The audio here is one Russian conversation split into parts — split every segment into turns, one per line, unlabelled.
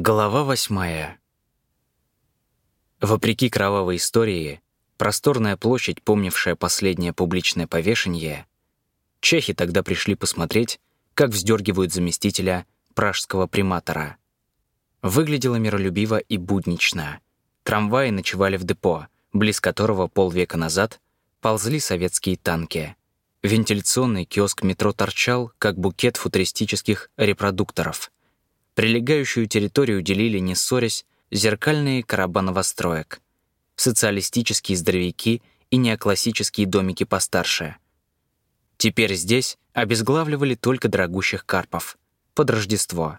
Глава восьмая. Вопреки кровавой истории, просторная площадь, помнившая последнее публичное повешение, чехи тогда пришли посмотреть, как вздергивают заместителя пражского приматора. Выглядело миролюбиво и буднично. Трамваи ночевали в депо, близ которого полвека назад ползли советские танки. Вентиляционный киоск метро торчал, как букет футуристических репродукторов — Прилегающую территорию делили, не ссорясь, зеркальные короба новостроек, социалистические здоровяки и неоклассические домики постарше. Теперь здесь обезглавливали только дорогущих карпов под Рождество.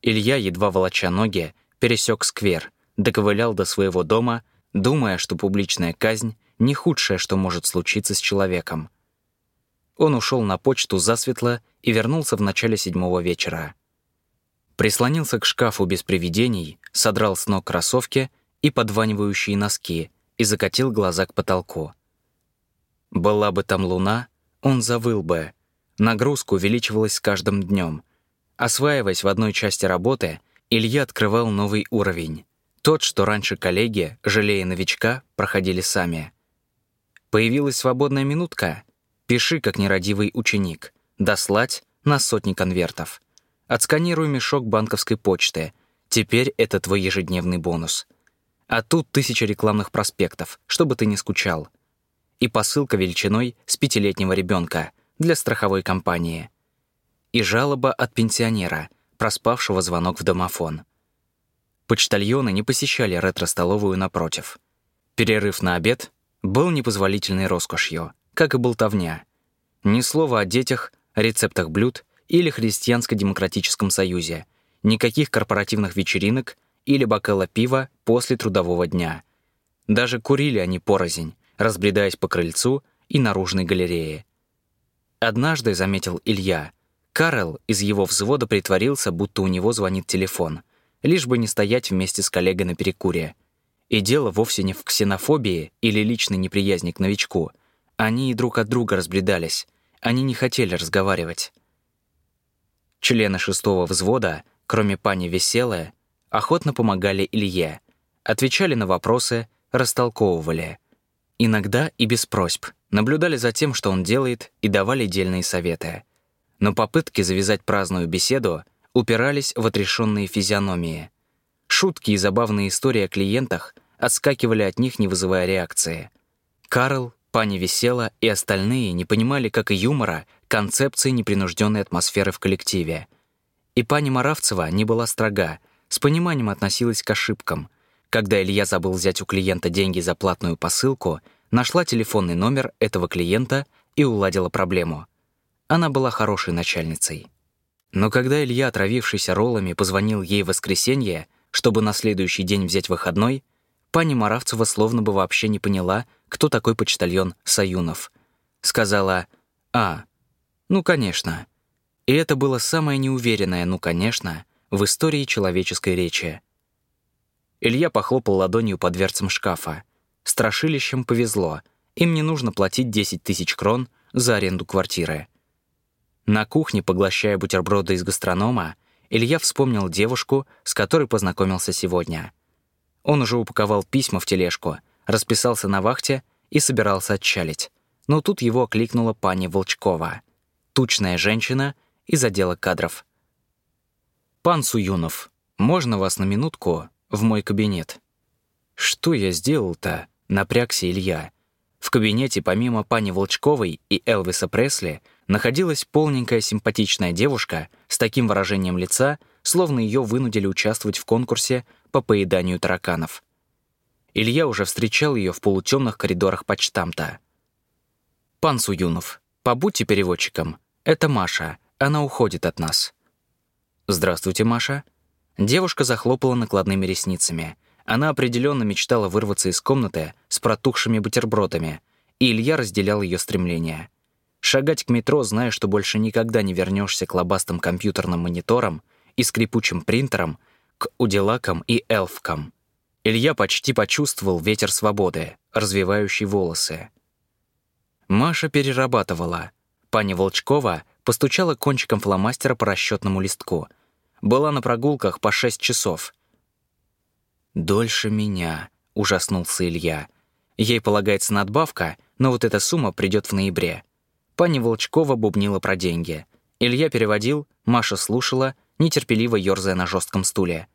Илья, едва волоча ноги, пересек сквер, доковылял до своего дома, думая, что публичная казнь — не худшее, что может случиться с человеком. Он ушел на почту засветло и вернулся в начале седьмого вечера. Прислонился к шкафу без привидений, содрал с ног кроссовки и подванивающие носки и закатил глаза к потолку. Была бы там луна, он завыл бы. Нагрузка увеличивалась с каждым днем. Осваиваясь в одной части работы, Илья открывал новый уровень. Тот, что раньше коллеги, жалея новичка, проходили сами. Появилась свободная минутка. Пиши, как нерадивый ученик. Дослать на сотни конвертов. Отсканируй мешок банковской почты. Теперь это твой ежедневный бонус. А тут тысяча рекламных проспектов, чтобы ты не скучал. И посылка величиной с пятилетнего ребенка для страховой компании. И жалоба от пенсионера, проспавшего звонок в домофон. Почтальоны не посещали ретро-столовую напротив. Перерыв на обед был непозволительной роскошью, как и болтовня. Ни слова о детях, рецептах блюд — или Христианско-демократическом союзе, никаких корпоративных вечеринок или бокала пива после трудового дня. Даже курили они порознь, разбредаясь по крыльцу и наружной галерее. Однажды, заметил Илья, Карл из его взвода притворился, будто у него звонит телефон, лишь бы не стоять вместе с коллегой на перекуре. И дело вовсе не в ксенофобии или личной неприязни к новичку. Они и друг от друга разбредались. Они не хотели разговаривать. Члены шестого взвода, кроме пани Веселая, охотно помогали Илье, отвечали на вопросы, растолковывали. Иногда и без просьб, наблюдали за тем, что он делает, и давали дельные советы. Но попытки завязать праздную беседу упирались в отрешенные физиономии. Шутки и забавные истории о клиентах отскакивали от них, не вызывая реакции. Карл, пани Весела и остальные не понимали как и юмора, концепции непринужденной атмосферы в коллективе. И пани Маравцева не была строга, с пониманием относилась к ошибкам. Когда Илья забыл взять у клиента деньги за платную посылку, нашла телефонный номер этого клиента и уладила проблему. Она была хорошей начальницей. Но когда Илья, отравившийся роллами, позвонил ей в воскресенье, чтобы на следующий день взять выходной, пани Маравцева словно бы вообще не поняла, кто такой почтальон Саюнов. Сказала «А, ну, конечно. И это было самое неуверенное «ну, конечно» в истории человеческой речи. Илья похлопал ладонью по дверцам шкафа. Страшилищем повезло. Им не нужно платить 10 тысяч крон за аренду квартиры. На кухне, поглощая бутерброды из гастронома, Илья вспомнил девушку, с которой познакомился сегодня. Он уже упаковал письма в тележку, расписался на вахте и собирался отчалить. Но тут его окликнула пани Волчкова — тучная женщина из отдела кадров. «Пан Суюнов, можно вас на минутку в мой кабинет?» «Что я сделал-то?» — напрягся Илья. В кабинете помимо пани Волчковой и Элвиса Пресли находилась полненькая симпатичная девушка с таким выражением лица, словно ее вынудили участвовать в конкурсе по поеданию тараканов. Илья уже встречал ее в полутемных коридорах почтамта. «Пан Суюнов, побудьте переводчиком. Это Маша. Она уходит от нас». «Здравствуйте, Маша». Девушка захлопала накладными ресницами. Она определенно мечтала вырваться из комнаты с протухшими бутербродами, и Илья разделял ее стремление. Шагать к метро, зная, что больше никогда не вернешься к лобастым компьютерным мониторам и скрипучим принтерам, к уделакам и элфкам. Илья почти почувствовал ветер свободы, развивающий волосы. Маша перерабатывала — Пани Волчкова постучала кончиком фломастера по расчетному листку. была на прогулках по шесть часов. «Дольше меня», — ужаснулся Илья. Ей полагается надбавка, но вот эта сумма придет в ноябре. Пани Волчкова бубнила про деньги. Илья переводил, Маша слушала, нетерпеливо ерзая на жестком стуле.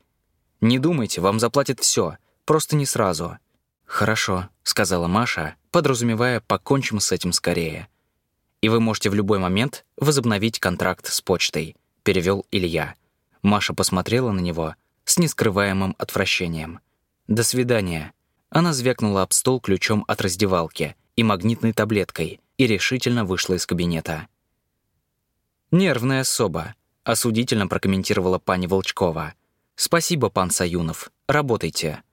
«Не думайте, вам заплатят все, просто не сразу». «Хорошо», — сказала Маша, подразумевая, покончим с этим скорее. «И вы можете в любой момент возобновить контракт с почтой», — перевел Илья. Маша посмотрела на него с нескрываемым отвращением. «До свидания». Она звякнула об стол ключом от раздевалки и магнитной таблеткой и решительно вышла из кабинета. «Нервная особа», — осудительно прокомментировала пани Волчкова. «Спасибо, пан Саюнов. Работайте».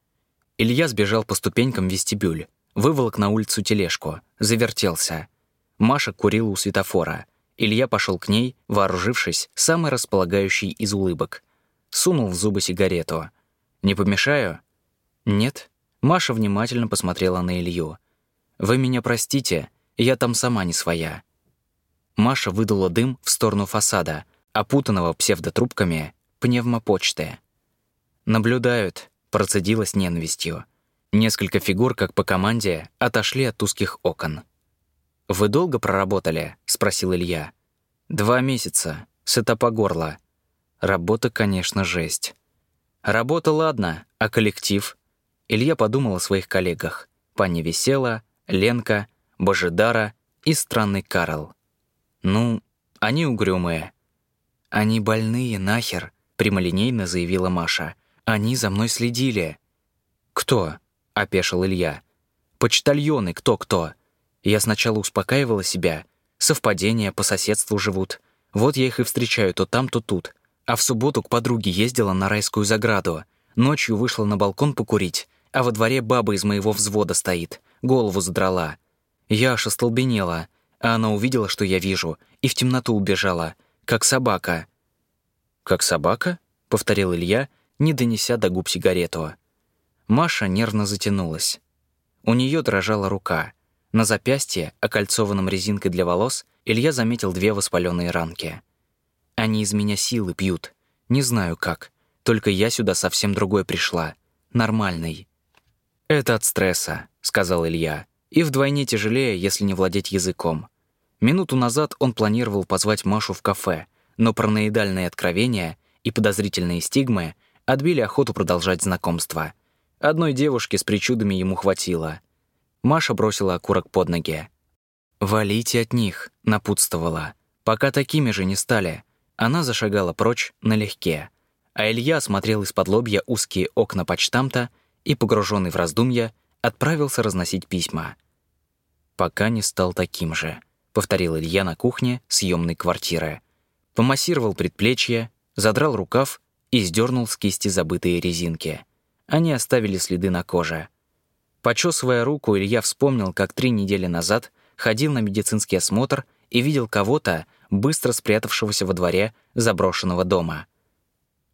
Илья сбежал по ступенькам в вестибюль, выволок на улицу тележку, завертелся. Маша курила у светофора. Илья пошел к ней, вооружившись, самой располагающей из улыбок. Сунул в зубы сигарету. «Не помешаю?» «Нет», Маша внимательно посмотрела на Илью. «Вы меня простите, я там сама не своя». Маша выдула дым в сторону фасада, опутанного псевдотрубками пневмопочты. «Наблюдают», — процедила с ненавистью. Несколько фигур, как по команде, отошли от узких окон. «Вы долго проработали?» — спросил Илья. «Два месяца. Сыта по горло. Работа, конечно, жесть. Работа, ладно, а коллектив? Илья подумал о своих коллегах. Пани Весела, Ленка, Божидара и странный Карл. Ну, они угрюмые. «Они больные, нахер», — прямолинейно заявила Маша. «Они за мной следили». «Кто?» — опешил Илья. «Почтальоны, кто-кто». Я сначала успокаивала себя. Совпадения по соседству живут. Вот я их и встречаю то там, то тут. А в субботу к подруге ездила на райскую заграду. Ночью вышла на балкон покурить а во дворе баба из моего взвода стоит, голову задрала. Я аж остолбенела, а она увидела, что я вижу, и в темноту убежала, как собака. «Как собака?» — повторил Илья, не донеся до губ сигарету. Маша нервно затянулась. У нее дрожала рука. На запястье, окольцованном резинкой для волос, Илья заметил две воспаленные ранки. Они из меня силы пьют. Не знаю как. Только я сюда совсем другой пришла. Нормальный. «Это от стресса», — сказал Илья. «И вдвойне тяжелее, если не владеть языком». Минуту назад он планировал позвать Машу в кафе, но параноидальные откровения и подозрительные стигмы отбили охоту продолжать знакомство. Одной девушки с причудами ему хватило. Маша бросила окурок под ноги. «Валите от них», — напутствовала. «Пока такими же не стали». Она зашагала прочь налегке. А Илья смотрел из-под лобья узкие окна почтамта и, погруженный в раздумья, отправился разносить письма. «Пока не стал таким же», — повторил Илья на кухне съемной квартиры. Помассировал предплечье, задрал рукав и сдернул с кисти забытые резинки. Они оставили следы на коже. Почесывая руку, Илья вспомнил, как три недели назад ходил на медицинский осмотр и видел кого-то, быстро спрятавшегося во дворе заброшенного дома.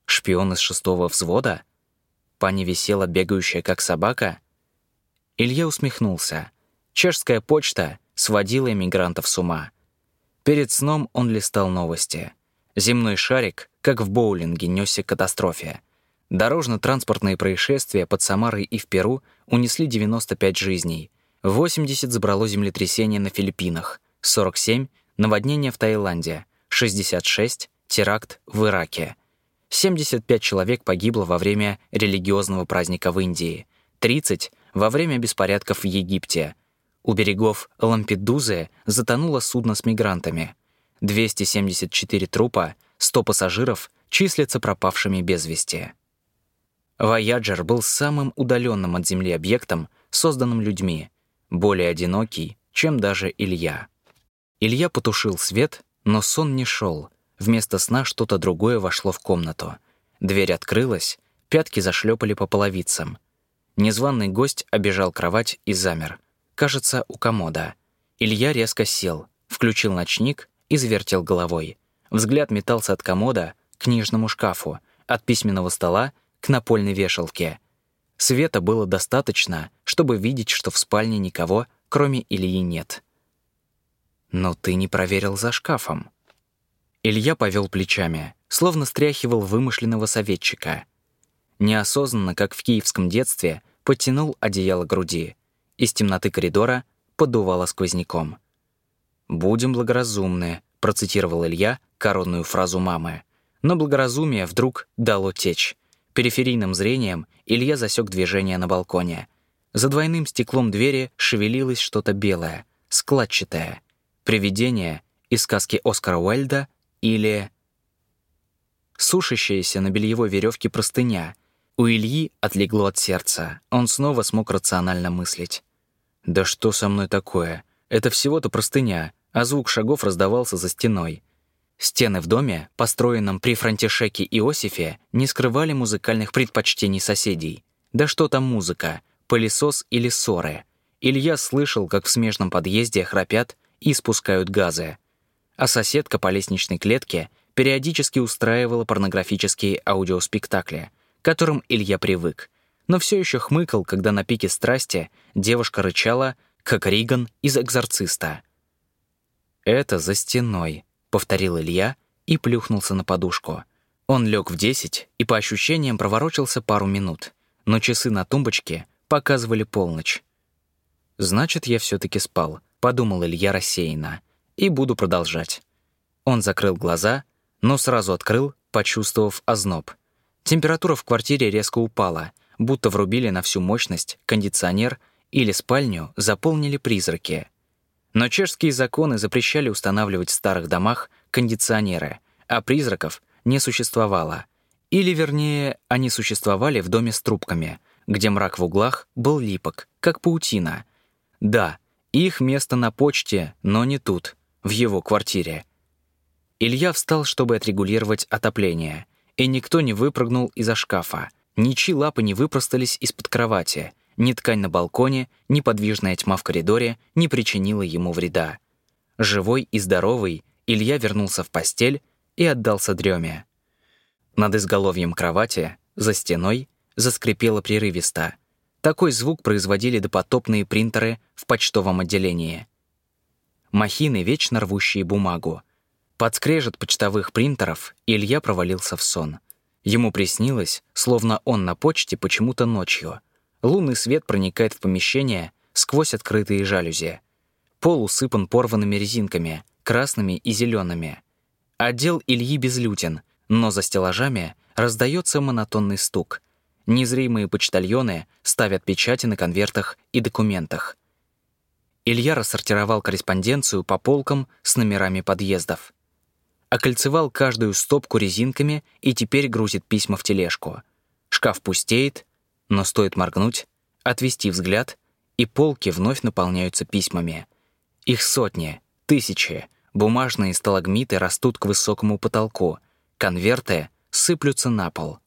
Шпион из шестого взвода? Пани висела, бегающая как собака? Илья усмехнулся. Чешская почта сводила эмигрантов с ума. Перед сном он листал новости. Земной шарик, как в боулинге, несся к катастрофе. Дорожно-транспортные происшествия под Самарой и в Перу унесли 95 жизней. 80 забрало землетрясение на Филиппинах, 47 — наводнение в Таиланде, 66 — теракт в Ираке — 75 человек погибло во время религиозного праздника в Индии, 30 — во время беспорядков в Египте. У берегов Лампедузы затонуло судно с мигрантами. 274 трупа, 100 пассажиров числятся пропавшими без вести. Вояджер был самым удаленным от Земли объектом, созданным людьми, более одинокий, чем даже Илья. Илья потушил свет, но сон не шел — Вместо сна что-то другое вошло в комнату. Дверь открылась, пятки зашлепали по половицам. Незваный гость обежал кровать и замер. Кажется, у комода. Илья резко сел, включил ночник и завертел головой. Взгляд метался от комода к книжному шкафу, от письменного стола к напольной вешалке. Света было достаточно, чтобы видеть, что в спальне никого, кроме Ильи, нет. «Но ты не проверил за шкафом», Илья повел плечами. словно стряхивал вымышленного советчика. Неосознанно, как в киевском детстве, подтянул одеяло груди. Из темноты коридора подувало сквозняком. «Будем благоразумны», — процитировал Илья коронную фразу мамы. Но благоразумие вдруг дало течь. Периферийным зрением Илья засек движение на балконе. За двойным стеклом двери шевелилось что-то белое, складчатое. Привидение из сказки Оскара Уайльда или... Сушащаяся на бельевой веревке простыня. У Ильи отлегло от сердца. Он снова смог рационально мыслить. «Да что со мной такое? Это всего-то простыня, а звук шагов раздавался за стеной. Стены в доме, построенном при Франтишеке Иосифе, не скрывали музыкальных предпочтений соседей. Да что там музыка, пылесос или ссоры. Илья слышал, как в смежном подъезде храпят и спускают газы. А соседка по лестничной клетке периодически устраивала порнографические аудиоспектакли, к которым Илья привык, но все еще хмыкал, когда на пике страсти девушка рычала, как Риган из «Экзорциста». «Это за стеной», повторил Илья и плюхнулся на подушку. Он лег в десять и по ощущениям проворочился пару минут, но часы на тумбочке показывали полночь. «Значит, я все таки спал», — подумал Илья рассеянно, «и буду продолжать». Он закрыл глаза, но сразу открыл, почувствовав озноб. Температура в квартире резко упала, будто врубили на всю мощность кондиционер или спальню заполнили призраки. Но чешские законы запрещали устанавливать в старых домах кондиционеры, а призраков не существовало. Или, вернее, они существовали в доме с трубками, где мрак в углах был липок, как паутина. Да, их место на почте, но не тут, в его квартире. Илья встал, чтобы отрегулировать отопление, и никто не выпрыгнул из-за шкафа. Ничьи лапы не выпростались из-под кровати — ни ткань на балконе, ни подвижная тьма в коридоре не причинила ему вреда. Живой и здоровый, Илья вернулся в постель и отдался дреме. Над изголовьем кровати, за стеной, заскрипело прерывисто. Такой звук производили допотопные принтеры в почтовом отделении. Махины, вечно рвущие бумагу. Под скрежет почтовых принтеров Илья провалился в сон. Ему приснилось, словно он на почте почему-то ночью — Лунный свет проникает в помещение сквозь открытые жалюзи. Пол усыпан порванными резинками, красными и зелеными. Отдел Ильи безлюден, но за стеллажами раздается монотонный стук. Незримые почтальоны ставят печати на конвертах и документах. Илья рассортировал корреспонденцию по полкам с номерами подъездов. Окольцевал каждую стопку резинками и теперь грузит письма в тележку. Шкаф пустеет, но стоит моргнуть, отвести взгляд, и полки вновь наполняются письмами. Их сотни, тысячи, бумажные сталагмиты растут к высокому потолку, конверты сыплются на пол.